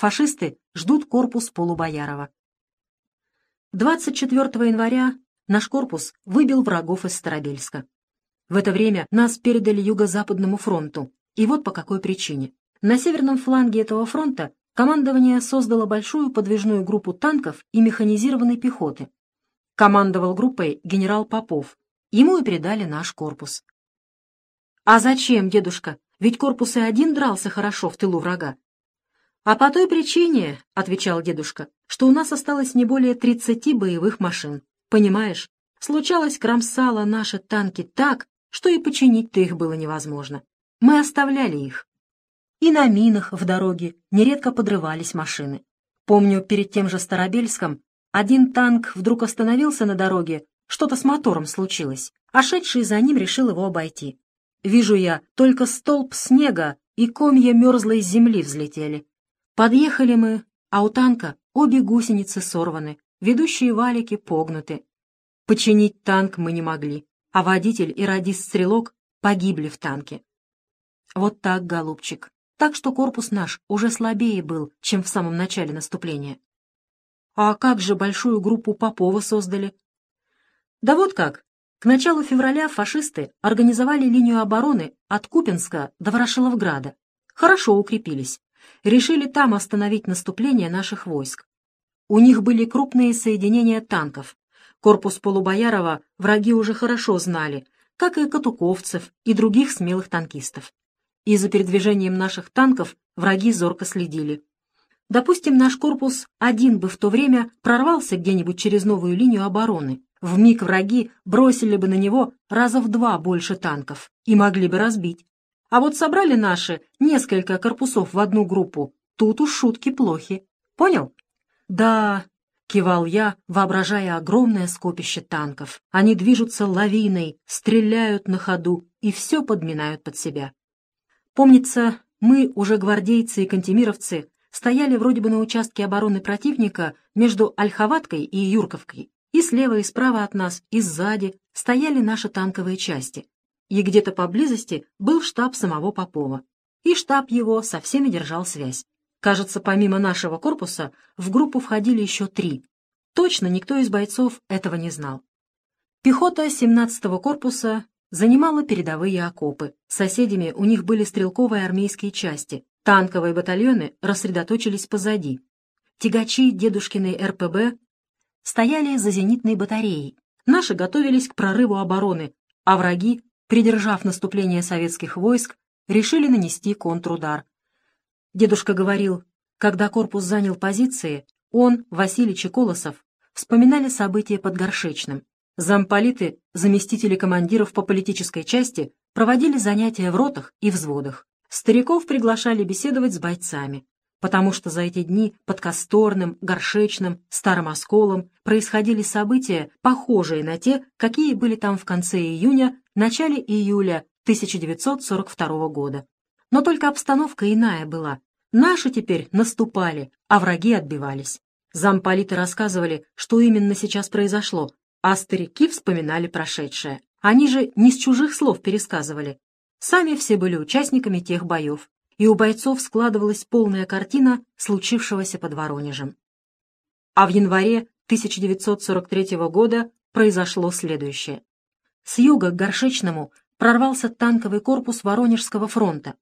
Фашисты ждут корпус Полубоярова. 24 января наш корпус выбил врагов из Старобельска. В это время нас передали Юго-Западному фронту. И вот по какой причине. На северном фланге этого фронта командование создало большую подвижную группу танков и механизированной пехоты. Командовал группой генерал Попов. Ему и передали наш корпус. «А зачем, дедушка? Ведь корпус и один дрался хорошо в тылу врага». «А по той причине, — отвечал дедушка, — что у нас осталось не более тридцати боевых машин. Понимаешь, случалось кромсало наши танки так, что и починить-то их было невозможно. Мы оставляли их. И на минах в дороге нередко подрывались машины. Помню, перед тем же Старобельском один танк вдруг остановился на дороге, что-то с мотором случилось, а шедший за ним решил его обойти. Вижу я, только столб снега и комья мерзлой земли взлетели. Подъехали мы, а у танка обе гусеницы сорваны, ведущие валики погнуты. Починить танк мы не могли а водитель и радист-стрелок погибли в танке. Вот так, голубчик. Так что корпус наш уже слабее был, чем в самом начале наступления. А как же большую группу Попова создали? Да вот как. К началу февраля фашисты организовали линию обороны от Купинска до Ворошиловграда. Хорошо укрепились. Решили там остановить наступление наших войск. У них были крупные соединения танков, Корпус Полубоярова враги уже хорошо знали, как и Катуковцев и других смелых танкистов. И за передвижением наших танков враги зорко следили. Допустим, наш корпус один бы в то время прорвался где-нибудь через новую линию обороны. В миг враги бросили бы на него раза в два больше танков и могли бы разбить. А вот собрали наши несколько корпусов в одну группу, тут уж шутки плохи. Понял? Да, Кивал я, воображая огромное скопище танков. Они движутся лавиной, стреляют на ходу и все подминают под себя. Помнится, мы, уже гвардейцы и кантемировцы, стояли вроде бы на участке обороны противника между Ольховаткой и Юрковкой, и слева и справа от нас, и сзади стояли наши танковые части. И где-то поблизости был штаб самого Попова. И штаб его со всеми держал связь. Кажется, помимо нашего корпуса в группу входили еще три. Точно никто из бойцов этого не знал. Пехота 17-го корпуса занимала передовые окопы. Соседями у них были стрелковые армейские части. Танковые батальоны рассредоточились позади. Тягачи дедушкиной РПБ стояли за зенитной батареей. Наши готовились к прорыву обороны, а враги, придержав наступление советских войск, решили нанести контрудар. Дедушка говорил, когда корпус занял позиции, он, Василий Чеколосов, вспоминали события под Горшечным. Замполиты, заместители командиров по политической части, проводили занятия в ротах и взводах. Стариков приглашали беседовать с бойцами, потому что за эти дни под Косторным, Горшечным, Старым Осколом происходили события, похожие на те, какие были там в конце июня, начале июля 1942 года. Но только обстановка иная была. Наши теперь наступали, а враги отбивались. Замполиты рассказывали, что именно сейчас произошло, а старики вспоминали прошедшее. Они же не с чужих слов пересказывали. Сами все были участниками тех боев, и у бойцов складывалась полная картина случившегося под Воронежем. А в январе 1943 года произошло следующее. С юга к Горшечному прорвался танковый корпус Воронежского фронта.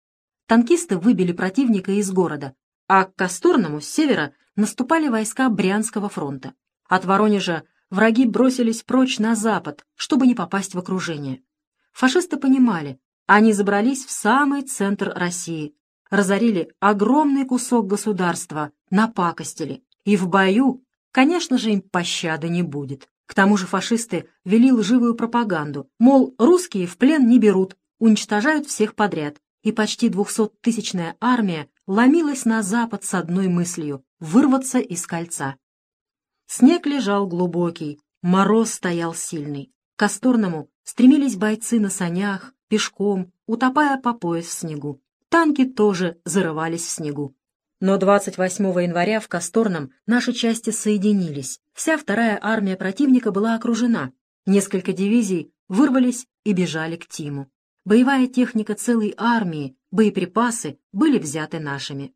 Танкисты выбили противника из города, а к Косторному с севера наступали войска Брянского фронта. От Воронежа враги бросились прочь на запад, чтобы не попасть в окружение. Фашисты понимали, они забрались в самый центр России, разорили огромный кусок государства, напакостили, и в бою, конечно же, им пощады не будет. К тому же фашисты вели лживую пропаганду, мол, русские в плен не берут, уничтожают всех подряд, и почти двухсоттысячная армия ломилась на запад с одной мыслью — вырваться из кольца. Снег лежал глубокий, мороз стоял сильный. К Косторному стремились бойцы на санях, пешком, утопая по пояс в снегу. Танки тоже зарывались в снегу. Но 28 января в Косторном наши части соединились. Вся вторая армия противника была окружена. Несколько дивизий вырвались и бежали к Тиму. Боевая техника целой армии, боеприпасы были взяты нашими.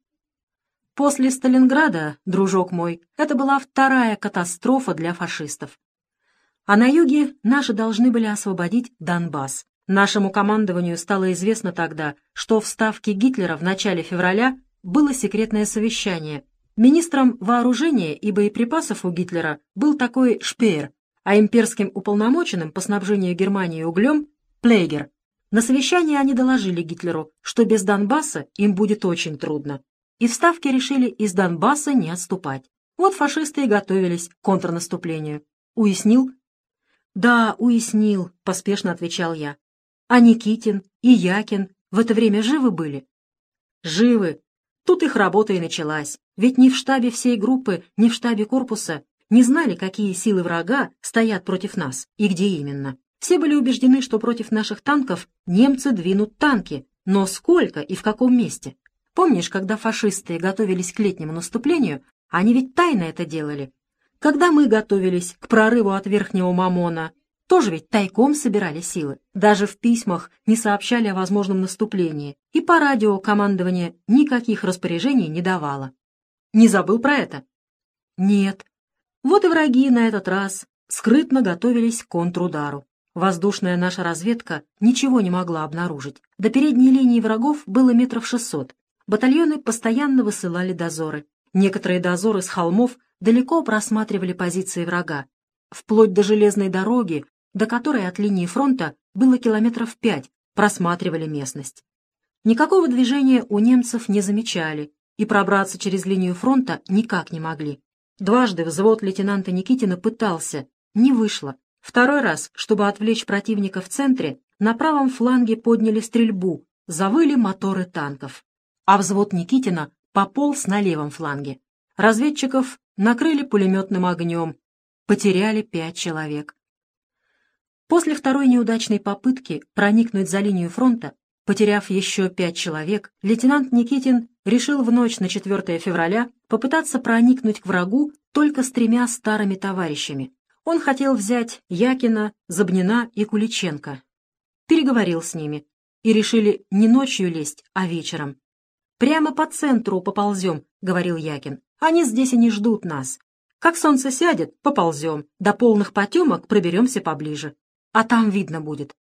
После Сталинграда, дружок мой, это была вторая катастрофа для фашистов. А на юге наши должны были освободить Донбасс. Нашему командованию стало известно тогда, что в Ставке Гитлера в начале февраля было секретное совещание. Министром вооружения и боеприпасов у Гитлера был такой Шпеер, а имперским уполномоченным по снабжению Германии углем – Плейгер. На совещании они доложили Гитлеру, что без Донбасса им будет очень трудно и в Ставке решили из Донбасса не отступать. Вот фашисты и готовились к контрнаступлению. Уяснил? Да, уяснил, поспешно отвечал я. А Никитин и Якин в это время живы были? Живы. Тут их работа и началась. Ведь ни в штабе всей группы, ни в штабе корпуса не знали, какие силы врага стоят против нас и где именно. Все были убеждены, что против наших танков немцы двинут танки, но сколько и в каком месте? Помнишь, когда фашисты готовились к летнему наступлению, они ведь тайно это делали. Когда мы готовились к прорыву от Верхнего Мамона, тоже ведь тайком собирали силы. Даже в письмах не сообщали о возможном наступлении, и по радио командование никаких распоряжений не давало. Не забыл про это? Нет. Вот и враги на этот раз скрытно готовились к контрудару. Воздушная наша разведка ничего не могла обнаружить. До передней линии врагов было метров шестьсот, Батальоны постоянно высылали дозоры. Некоторые дозоры с холмов далеко просматривали позиции врага, вплоть до железной дороги, до которой от линии фронта было километров пять, просматривали местность. Никакого движения у немцев не замечали и пробраться через линию фронта никак не могли. Дважды взвод лейтенанта Никитина пытался, не вышло. Второй раз, чтобы отвлечь противника в центре, на правом фланге подняли стрельбу, завыли моторы танков а взвод Никитина пополз на левом фланге. Разведчиков накрыли пулеметным огнем, потеряли пять человек. После второй неудачной попытки проникнуть за линию фронта, потеряв еще пять человек, лейтенант Никитин решил в ночь на 4 февраля попытаться проникнуть к врагу только с тремя старыми товарищами. Он хотел взять Якина, Забнина и Куличенко. Переговорил с ними и решили не ночью лезть, а вечером. «Прямо по центру поползем», — говорил Якин. «Они здесь и не ждут нас. Как солнце сядет, поползем. До полных потемок проберемся поближе. А там видно будет».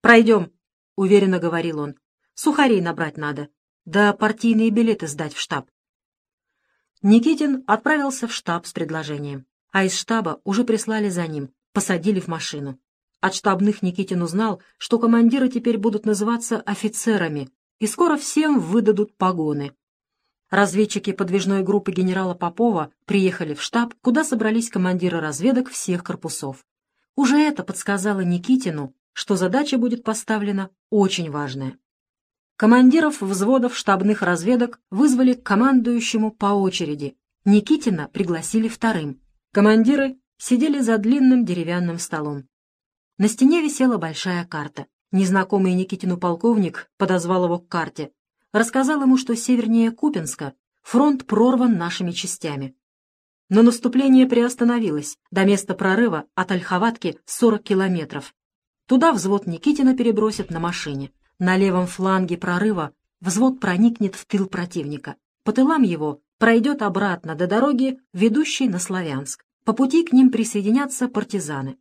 «Пройдем», — уверенно говорил он. «Сухарей набрать надо. Да партийные билеты сдать в штаб». Никитин отправился в штаб с предложением, а из штаба уже прислали за ним, посадили в машину. От штабных Никитин узнал, что командиры теперь будут называться офицерами, и скоро всем выдадут погоны. Разведчики подвижной группы генерала Попова приехали в штаб, куда собрались командиры разведок всех корпусов. Уже это подсказало Никитину, что задача будет поставлена очень важная. Командиров взводов штабных разведок вызвали к командующему по очереди. Никитина пригласили вторым. Командиры сидели за длинным деревянным столом. На стене висела большая карта. Незнакомый Никитину полковник подозвал его к карте. Рассказал ему, что севернее Купинска фронт прорван нашими частями. Но наступление приостановилось. До места прорыва от Ольховатки 40 километров. Туда взвод Никитина перебросят на машине. На левом фланге прорыва взвод проникнет в тыл противника. По тылам его пройдет обратно до дороги, ведущей на Славянск. По пути к ним присоединятся партизаны.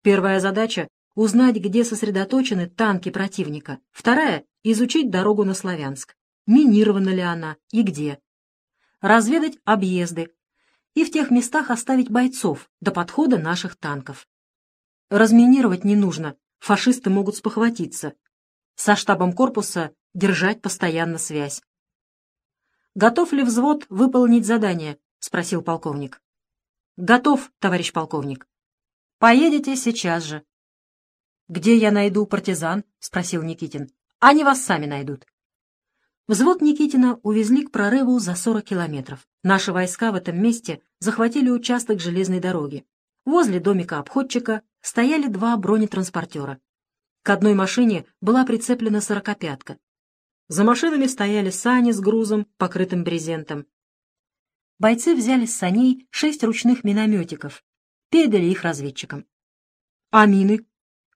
Первая задача узнать, где сосредоточены танки противника. Вторая — изучить дорогу на Славянск. Минирована ли она и где. Разведать объезды. И в тех местах оставить бойцов до подхода наших танков. Разминировать не нужно, фашисты могут спохватиться. Со штабом корпуса держать постоянно связь. «Готов ли взвод выполнить задание?» — спросил полковник. «Готов, товарищ полковник. Поедете сейчас же». «Где я найду партизан?» — спросил Никитин. «Они вас сами найдут». Взвод Никитина увезли к прорыву за 40 километров. Наши войска в этом месте захватили участок железной дороги. Возле домика обходчика стояли два бронетранспортера. К одной машине была прицеплена сорокопятка. За машинами стояли сани с грузом, покрытым брезентом. Бойцы взяли с саней шесть ручных минометиков, передали их разведчикам. «А мины?»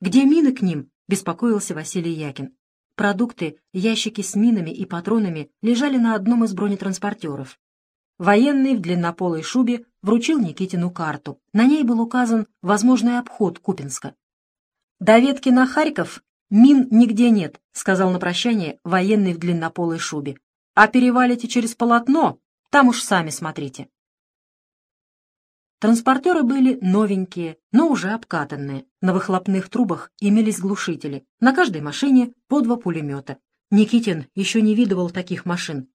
«Где мины к ним?» — беспокоился Василий Якин. Продукты, ящики с минами и патронами лежали на одном из бронетранспортеров. Военный в длиннополой шубе вручил Никитину карту. На ней был указан возможный обход Купинска. «До ветки на Харьков мин нигде нет», — сказал на прощание военный в длиннополой шубе. «А перевалите через полотно, там уж сами смотрите». Транспортеры были новенькие, но уже обкатанные. На выхлопных трубах имелись глушители. На каждой машине по два пулемета. Никитин еще не видывал таких машин.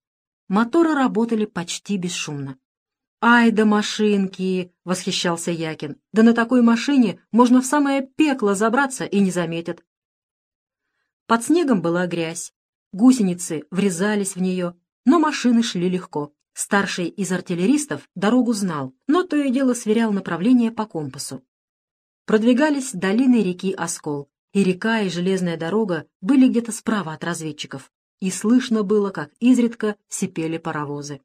Моторы работали почти бесшумно. «Ай да машинки!» — восхищался Якин. «Да на такой машине можно в самое пекло забраться и не заметят». Под снегом была грязь. Гусеницы врезались в нее, но машины шли легко. Старший из артиллеристов дорогу знал, но то и дело сверял направление по компасу. Продвигались долины реки Оскол, и река и железная дорога были где-то справа от разведчиков, и слышно было, как изредка сипели паровозы.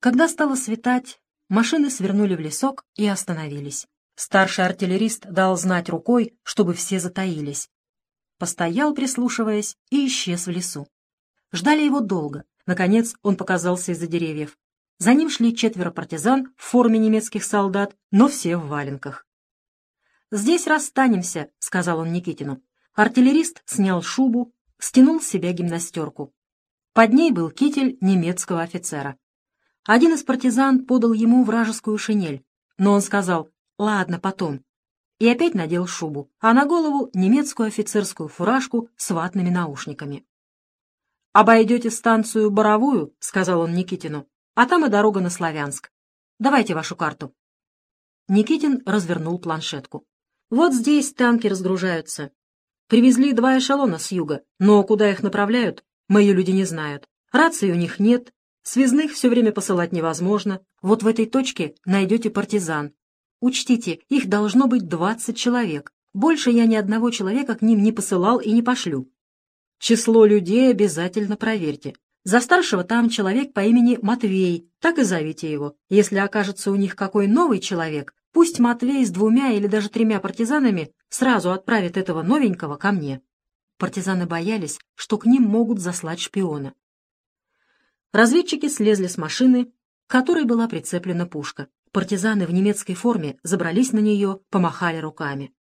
Когда стало светать, машины свернули в лесок и остановились. Старший артиллерист дал знать рукой, чтобы все затаились. Постоял, прислушиваясь, и исчез в лесу. Ждали его долго, Наконец он показался из-за деревьев. За ним шли четверо партизан в форме немецких солдат, но все в валенках. «Здесь расстанемся», — сказал он Никитину. Артиллерист снял шубу, стянул с себя гимнастерку. Под ней был китель немецкого офицера. Один из партизан подал ему вражескую шинель, но он сказал «Ладно, потом», и опять надел шубу, а на голову немецкую офицерскую фуражку с ватными наушниками. «Обойдете станцию Боровую», — сказал он Никитину, «а там и дорога на Славянск. Давайте вашу карту». Никитин развернул планшетку. «Вот здесь танки разгружаются. Привезли два эшелона с юга, но куда их направляют, мои люди не знают. Рации у них нет, связных все время посылать невозможно. Вот в этой точке найдете партизан. Учтите, их должно быть двадцать человек. Больше я ни одного человека к ним не посылал и не пошлю. Число людей обязательно проверьте. За старшего там человек по имени Матвей, так и зовите его. Если окажется у них какой новый человек, пусть Матвей с двумя или даже тремя партизанами сразу отправит этого новенького ко мне. Партизаны боялись, что к ним могут заслать шпиона. Разведчики слезли с машины, к которой была прицеплена пушка. Партизаны в немецкой форме забрались на нее, помахали руками.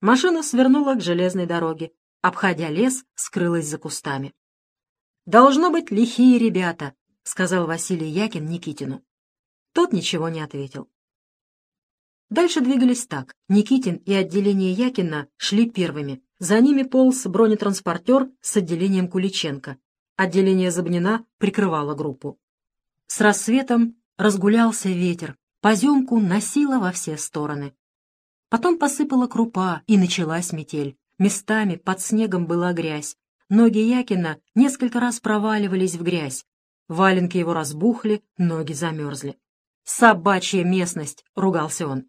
Машина свернула к железной дороге, обходя лес, скрылась за кустами. «Должно быть лихие ребята», — сказал Василий Якин Никитину. Тот ничего не ответил. Дальше двигались так. Никитин и отделение Якина шли первыми. За ними полз бронетранспортер с отделением Куличенко. Отделение Забнина прикрывало группу. С рассветом разгулялся ветер. Поземку носило во все стороны. Потом посыпала крупа, и началась метель. Местами под снегом была грязь. Ноги Якина несколько раз проваливались в грязь. Валенки его разбухли, ноги замерзли. «Собачья местность!» — ругался он.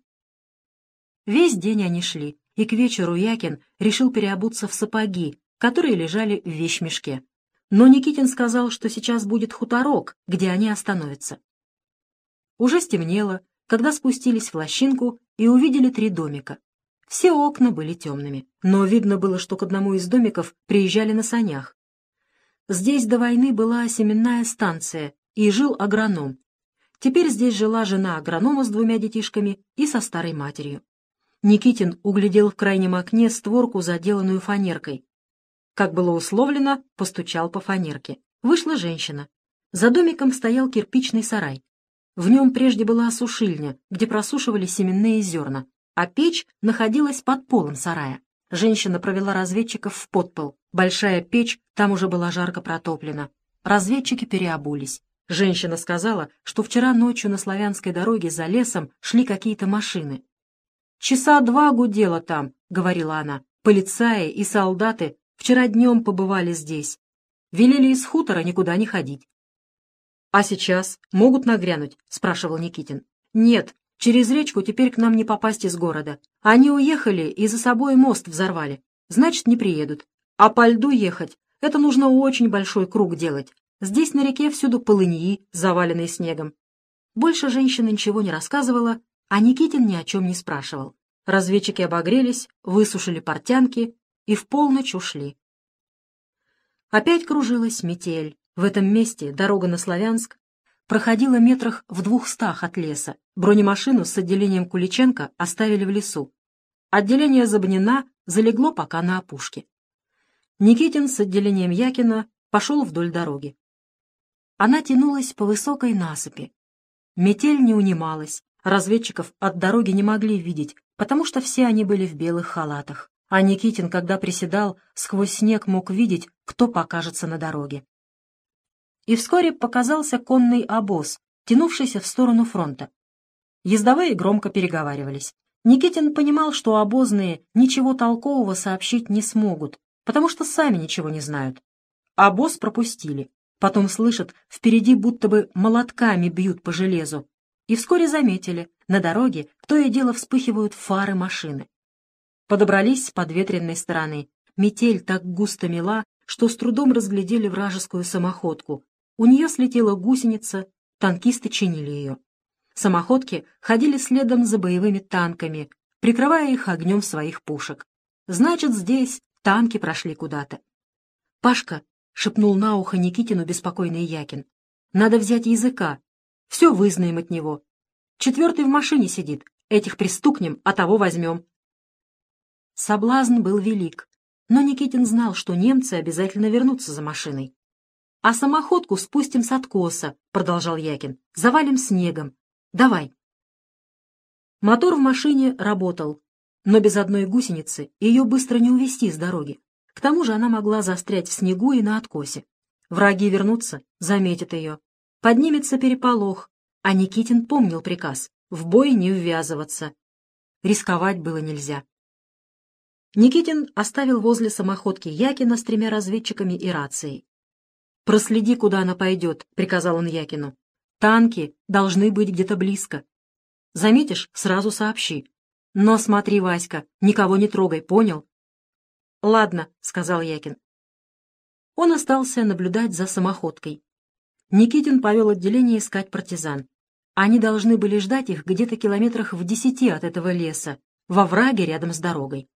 Весь день они шли, и к вечеру Якин решил переобуться в сапоги, которые лежали в вещмешке. Но Никитин сказал, что сейчас будет хуторок, где они остановятся. Уже стемнело, когда спустились в лощинку и увидели три домика. Все окна были темными, но видно было, что к одному из домиков приезжали на санях. Здесь до войны была семенная станция, и жил агроном. Теперь здесь жила жена агронома с двумя детишками и со старой матерью. Никитин углядел в крайнем окне створку, заделанную фанеркой. Как было условлено, постучал по фанерке. Вышла женщина. За домиком стоял кирпичный сарай. В нем прежде была осушильня, где просушивали семенные зерна а печь находилась под полом сарая. Женщина провела разведчиков в подпол. Большая печь там уже была жарко протоплена. Разведчики переобулись. Женщина сказала, что вчера ночью на славянской дороге за лесом шли какие-то машины. «Часа два гудело там», — говорила она. «Полицаи и солдаты вчера днем побывали здесь. Велели из хутора никуда не ходить». «А сейчас могут нагрянуть?» — спрашивал Никитин. «Нет, Через речку теперь к нам не попасть из города. Они уехали и за собой мост взорвали. Значит, не приедут. А по льду ехать — это нужно очень большой круг делать. Здесь на реке всюду полыньи, заваленные снегом. Больше женщина ничего не рассказывала, а Никитин ни о чем не спрашивал. Разведчики обогрелись, высушили портянки и в полночь ушли. Опять кружилась метель. В этом месте дорога на Славянск проходила метрах в двухстах от леса. Бронемашину с отделением Куличенко оставили в лесу. Отделение Забнина залегло пока на опушке. Никитин с отделением Якина пошел вдоль дороги. Она тянулась по высокой насыпи. Метель не унималась, разведчиков от дороги не могли видеть, потому что все они были в белых халатах. А Никитин, когда приседал, сквозь снег мог видеть, кто покажется на дороге. И вскоре показался конный обоз, тянувшийся в сторону фронта. Ездовые громко переговаривались. Никитин понимал, что обозные ничего толкового сообщить не смогут, потому что сами ничего не знают. Обоз пропустили. Потом слышат, впереди будто бы молотками бьют по железу. И вскоре заметили, на дороге то и дело вспыхивают фары машины. Подобрались с подветренной стороны. Метель так густо мела, что с трудом разглядели вражескую самоходку. У нее слетела гусеница, танкисты чинили ее. Самоходки ходили следом за боевыми танками, прикрывая их огнем своих пушек. Значит, здесь танки прошли куда-то. «Пашка», — шепнул на ухо Никитину беспокойный Якин, — «надо взять языка. Все вызнаем от него. Четвертый в машине сидит. Этих пристукнем, а того возьмем». Соблазн был велик, но Никитин знал, что немцы обязательно вернутся за машиной. «А самоходку спустим с откоса», — продолжал Якин. «Завалим снегом. Давай». Мотор в машине работал, но без одной гусеницы ее быстро не увести с дороги. К тому же она могла застрять в снегу и на откосе. Враги вернутся, заметят ее. Поднимется переполох, а Никитин помнил приказ — в бой не ввязываться. Рисковать было нельзя. Никитин оставил возле самоходки Якина с тремя разведчиками и рацией. «Проследи, куда она пойдет», — приказал он Якину. «Танки должны быть где-то близко. Заметишь, сразу сообщи. Но смотри, Васька, никого не трогай, понял?» «Ладно», — сказал Якин. Он остался наблюдать за самоходкой. Никитин повел отделение искать партизан. Они должны были ждать их где-то километрах в десяти от этого леса, во враге рядом с дорогой.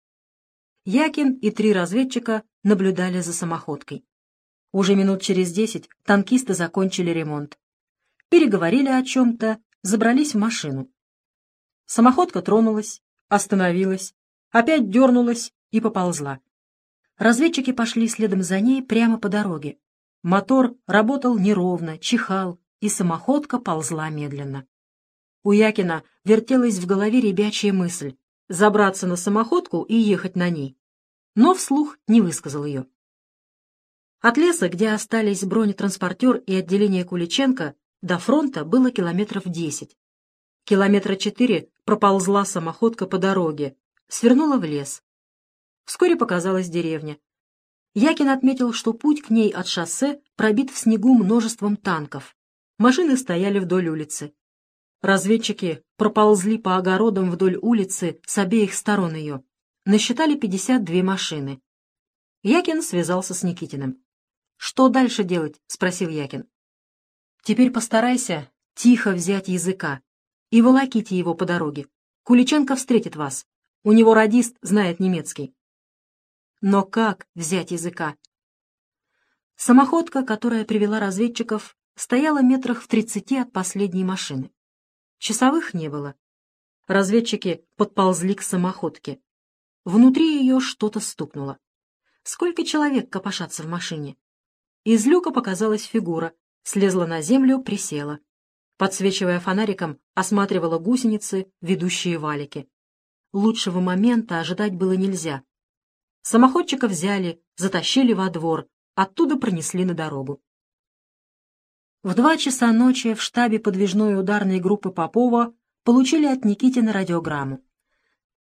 Якин и три разведчика наблюдали за самоходкой. Уже минут через десять танкисты закончили ремонт. Переговорили о чем-то, забрались в машину. Самоходка тронулась, остановилась, опять дернулась и поползла. Разведчики пошли следом за ней прямо по дороге. Мотор работал неровно, чихал, и самоходка ползла медленно. У Якина вертелась в голове ребячья мысль забраться на самоходку и ехать на ней, но вслух не высказал ее. От леса, где остались бронетранспортер и отделение Куличенко, до фронта было километров десять. Километра четыре проползла самоходка по дороге, свернула в лес. Вскоре показалась деревня. Якин отметил, что путь к ней от шоссе пробит в снегу множеством танков. Машины стояли вдоль улицы. Разведчики проползли по огородам вдоль улицы с обеих сторон ее. Насчитали 52 машины. Якин связался с Никитиным. «Что дальше делать?» — спросил Якин. «Теперь постарайся тихо взять языка и волоките его по дороге. Куличенко встретит вас. У него радист знает немецкий». Но как взять языка? Самоходка, которая привела разведчиков, стояла метрах в тридцати от последней машины. Часовых не было. Разведчики подползли к самоходке. Внутри ее что-то стукнуло. Сколько человек копошатся в машине? Из люка показалась фигура, слезла на землю, присела. Подсвечивая фонариком, осматривала гусеницы, ведущие валики. Лучшего момента ожидать было нельзя. Самоходчика взяли, затащили во двор, оттуда пронесли на дорогу. В два часа ночи в штабе подвижной ударной группы Попова получили от Никитина радиограмму.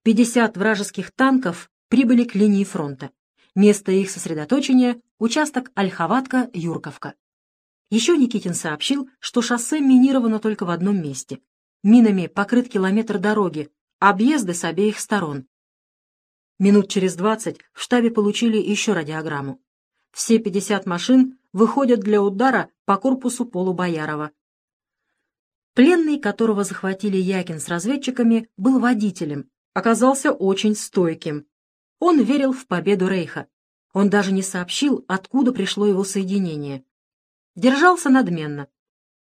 50 вражеских танков прибыли к линии фронта. Место их сосредоточения — участок Ольховатка-Юрковка. Еще Никитин сообщил, что шоссе минировано только в одном месте. Минами покрыт километр дороги, объезды с обеих сторон. Минут через двадцать в штабе получили еще радиограмму. Все 50 машин выходят для удара по корпусу Полубоярова. Пленный, которого захватили Якин с разведчиками, был водителем, оказался очень стойким. Он верил в победу Рейха. Он даже не сообщил, откуда пришло его соединение. Держался надменно,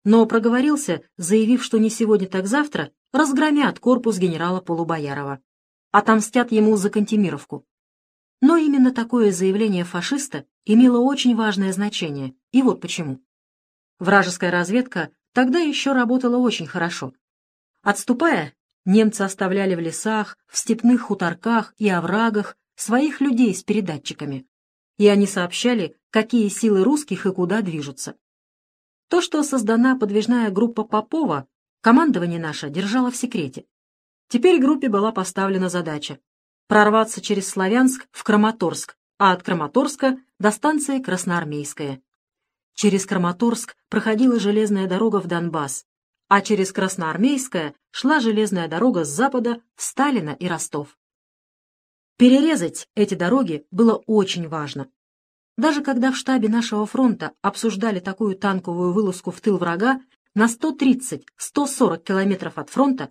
но проговорился, заявив, что не сегодня, так завтра разгромят корпус генерала Полубоярова. Отомстят ему за Кантемировку. Но именно такое заявление фашиста имело очень важное значение, и вот почему. Вражеская разведка тогда еще работала очень хорошо. Отступая, немцы оставляли в лесах, в степных хуторках и оврагах своих людей с передатчиками, и они сообщали, какие силы русских и куда движутся. То, что создана подвижная группа Попова, командование наше держало в секрете. Теперь группе была поставлена задача прорваться через Славянск в Краматорск, а от Краматорска до станции Красноармейская. Через Краматорск проходила железная дорога в Донбасс, а через Красноармейская шла железная дорога с запада в Сталино и Ростов. Перерезать эти дороги было очень важно. Даже когда в штабе нашего фронта обсуждали такую танковую вылазку в тыл врага на 130-140 километров от фронта,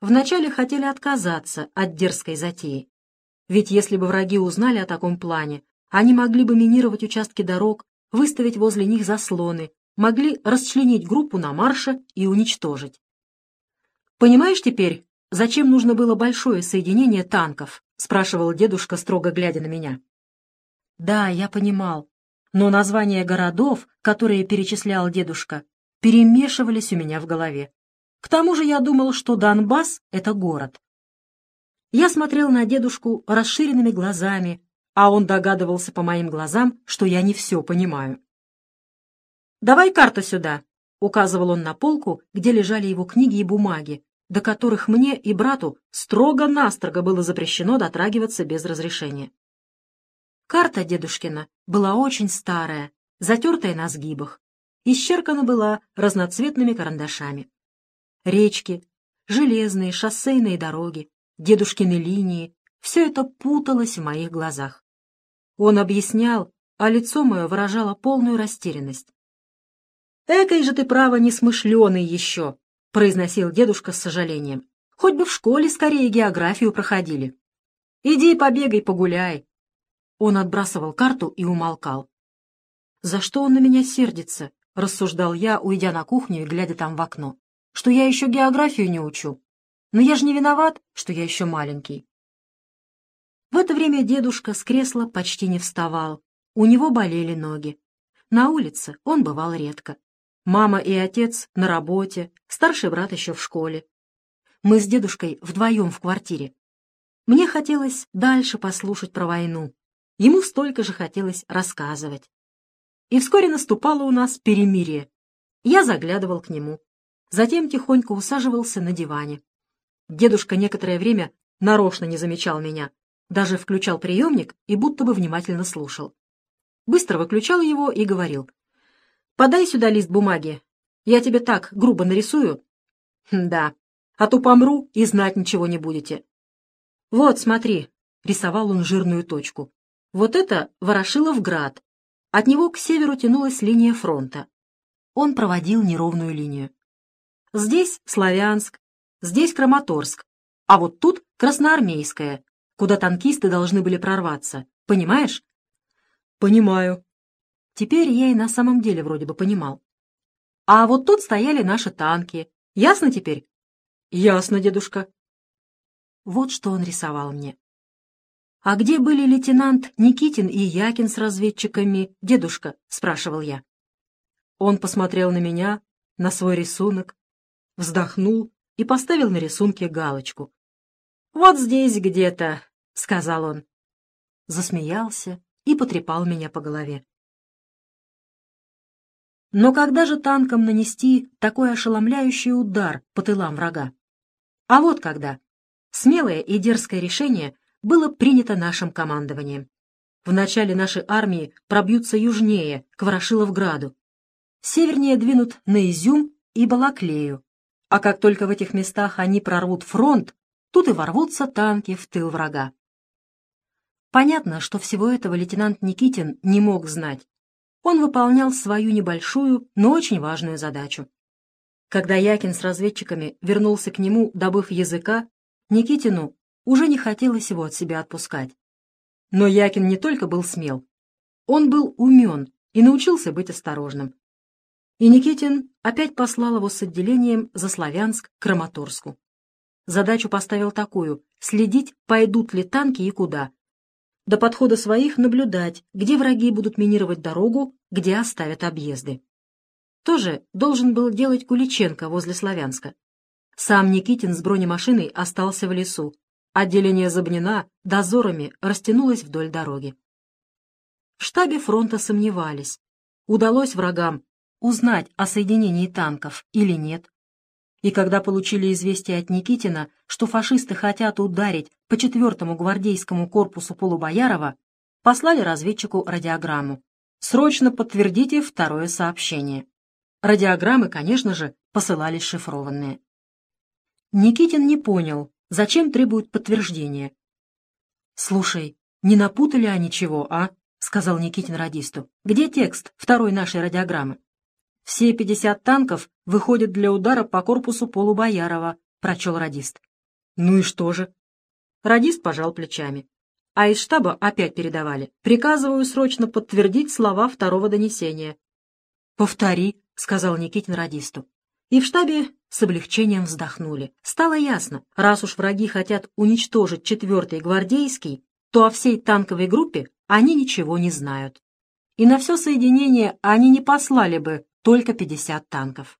вначале хотели отказаться от дерзкой затеи. Ведь если бы враги узнали о таком плане, они могли бы минировать участки дорог, выставить возле них заслоны, могли расчленить группу на марше и уничтожить. «Понимаешь теперь, зачем нужно было большое соединение танков?» — спрашивал дедушка, строго глядя на меня. Да, я понимал. Но названия городов, которые перечислял дедушка, перемешивались у меня в голове. К тому же я думал, что Донбасс — это город. Я смотрел на дедушку расширенными глазами, а он догадывался по моим глазам, что я не все понимаю. «Давай карту сюда», — указывал он на полку, где лежали его книги и бумаги, до которых мне и брату строго-настрого было запрещено дотрагиваться без разрешения. Карта дедушкина была очень старая, затертая на сгибах, исчеркана была разноцветными карандашами. Речки, железные шоссейные дороги, дедушкины линии — все это путалось в моих глазах. Он объяснял, а лицо мое выражало полную растерянность. «Экой же ты, право, несмышленый еще!» — произносил дедушка с сожалением. «Хоть бы в школе скорее географию проходили. Иди побегай, погуляй, он отбрасывал карту и умолкал. «За что он на меня сердится?» — рассуждал я, уйдя на кухню и глядя там в окно. «Что я еще географию не учу? Но я же не виноват, что я еще маленький». В это время дедушка с кресла почти не вставал. У него болели ноги. На улице он бывал редко. Мама и отец на работе, старший брат еще в школе. Мы с дедушкой вдвоем в квартире. Мне хотелось дальше послушать про войну, Ему столько же хотелось рассказывать. И вскоре наступало у нас перемирие. Я заглядывал к нему. Затем тихонько усаживался на диване. Дедушка некоторое время нарочно не замечал меня, даже включал приемник и будто бы внимательно слушал. Быстро выключал его и говорил. «Подай сюда лист бумаги. Я тебе так грубо нарисую». «Да, а то помру и знать ничего не будете». «Вот, смотри», — рисовал он жирную точку. Вот это Ворошиловград. От него к северу тянулась линия фронта. Он проводил неровную линию. Здесь Славянск, здесь Краматорск, а вот тут Красноармейская, куда танкисты должны были прорваться. Понимаешь? Понимаю. Теперь я и на самом деле вроде бы понимал. А вот тут стояли наши танки. Ясно теперь? Ясно, дедушка. Вот что он рисовал мне. «А где были лейтенант Никитин и Якин с разведчиками, дедушка?» — спрашивал я. Он посмотрел на меня, на свой рисунок, вздохнул и поставил на рисунке галочку. «Вот здесь где-то», — сказал он. Засмеялся и потрепал меня по голове. Но когда же танкам нанести такой ошеломляющий удар по тылам врага? А вот когда. Смелое и дерзкое решение было принято нашим командованием. Вначале наши армии пробьются южнее, к Ворошиловграду. Севернее двинут на Изюм и Балаклею. А как только в этих местах они прорвут фронт, тут и ворвутся танки в тыл врага. Понятно, что всего этого лейтенант Никитин не мог знать. Он выполнял свою небольшую, но очень важную задачу. Когда Якин с разведчиками вернулся к нему, добыв языка, Никитину уже не хотелось его от себя отпускать. Но Якин не только был смел, Он был умен и научился быть осторожным. И Никитин опять послал его с отделением за Славянск к Краматорску. Задачу поставил такую — следить, пойдут ли танки и куда. До подхода своих наблюдать, где враги будут минировать дорогу, где оставят объезды. Тоже должен был делать Куличенко возле Славянска. Сам Никитин с бронемашиной остался в лесу. Отделение Забнина дозорами растянулось вдоль дороги. В штабе фронта сомневались, удалось врагам узнать о соединении танков или нет. И когда получили известие от Никитина, что фашисты хотят ударить по четвертому гвардейскому корпусу Полубоярова, послали разведчику радиограмму. «Срочно подтвердите второе сообщение». Радиограммы, конечно же, посылались шифрованные. Никитин не понял, зачем требуют подтверждения. «Слушай, не напутали они чего, а?» — сказал Никитин радисту. «Где текст второй нашей радиограммы?» «Все пятьдесят танков выходят для удара по корпусу Полубоярова», — прочел радист. «Ну и что же?» Радист пожал плечами. А из штаба опять передавали. «Приказываю срочно подтвердить слова второго донесения». «Повтори», — сказал Никитин радисту. И в штабе с облегчением вздохнули. Стало ясно, раз уж враги хотят уничтожить четвертый гвардейский, то о всей танковой группе они ничего не знают. И на все соединение они не послали бы только 50 танков.